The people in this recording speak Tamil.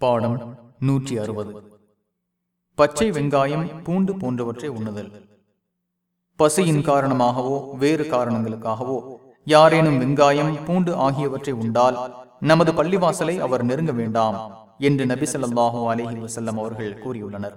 பாடம் நூற்றி அறுபது. பச்சை வெங்காயம் பூண்டு போன்றவற்றை உண்ணுதல். பசியின் காரணமாகவோ வேறு காரணங்களுக்காகவோ யாரேனும் வெங்காயம் பூண்டு ஆகியவற்றை உண்டால் நமது பள்ளிவாசலை அவர் நெருங்க வேண்டாம் என்று நபி ஸல்லல்லாஹு அலைஹி அவர்கள் கூறியுள்ளனர்.